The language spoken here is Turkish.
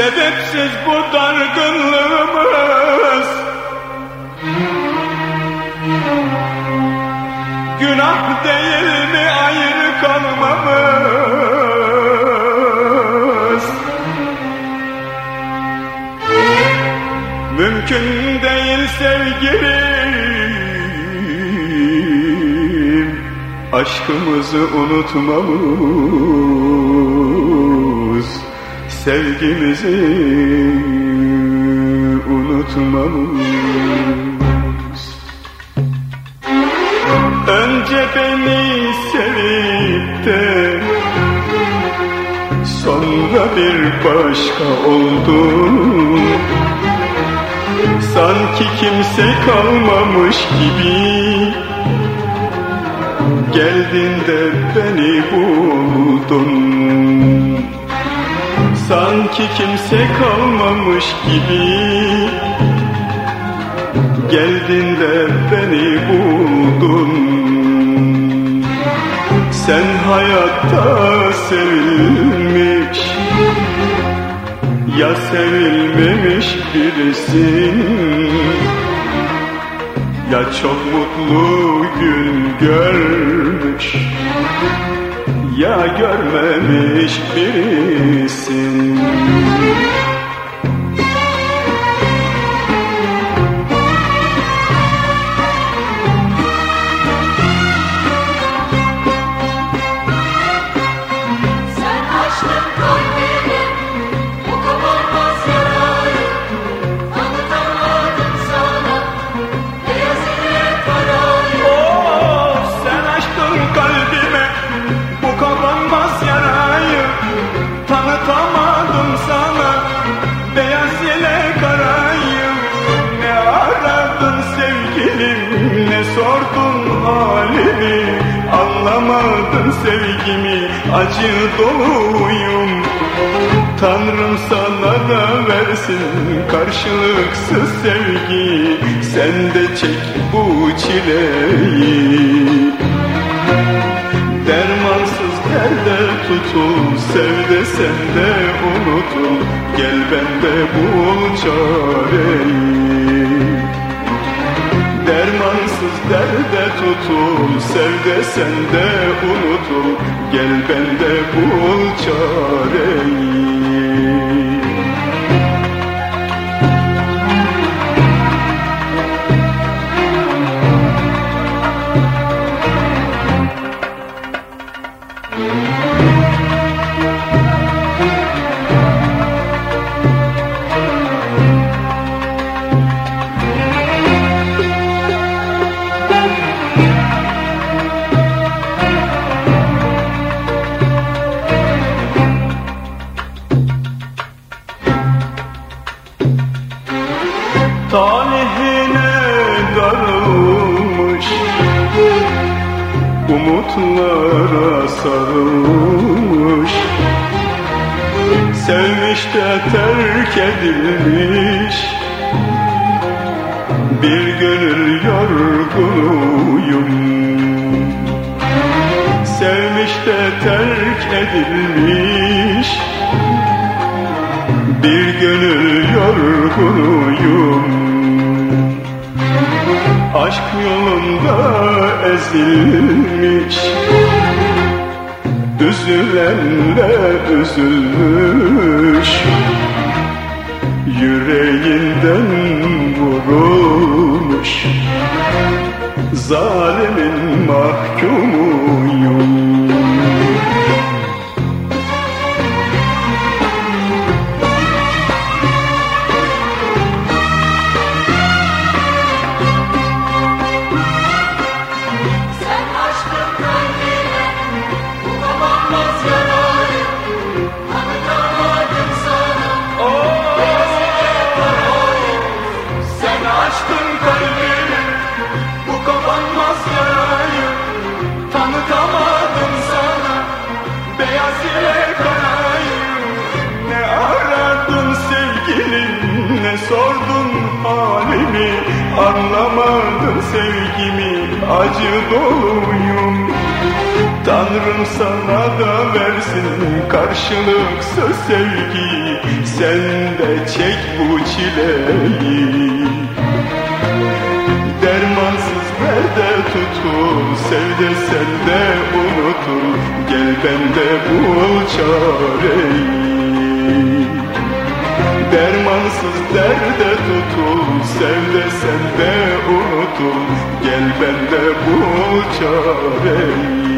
Neyiz bu dargınlığımız. Günah değil mi ayrı kalmamız? Mümkün değil sevgilim Aşkımızı unutmamız Sevgimizi unutmamız Önce beni sevip de Sonra bir başka oldun Sanki kimse kalmamış gibi. Geldin de beni buldun Sanki kimse kalmamış gibi. Geldin de beni buldun. Sen hayatta sevilmiş Ya sevilmemiş birisin. Ya çok mutlu gün görmüş ya görmemiş birisin halimi Anlamadın sevgimi acı doluyum. Tanrım sana da versin karşılıksız sevgi Sen de çek bu çileyi. Dermansız derde tutul Sev de sen de unutul Gel bende bul çareyi Dermansız derde tutul Sev de sen de unutul. Gel bende bul çareyi. Talihine darılmış. Umutlara sarılmış. Sevmiş de terk edilmiş. Bir gönül yorgunuyum. Sevmiş de terk edilmiş. Bir gönül yorgunuyum Aşk yolunda ezilmiş. Üzülenle üzülmüş. Yüreğinden vurulmuş. Zalimin mahkumuyum ne sordun halimi Anlamadın sevgimi acı doluyum. Tanrım sana da versin karşılıksız sevgi Sen de çek bu çileyi. Dermansız nerede tutul Sev de sen de unutul Gel bende bul çareyi Dermansız derde tutul Sev de sen de unutul. Gel bende bu çareyi.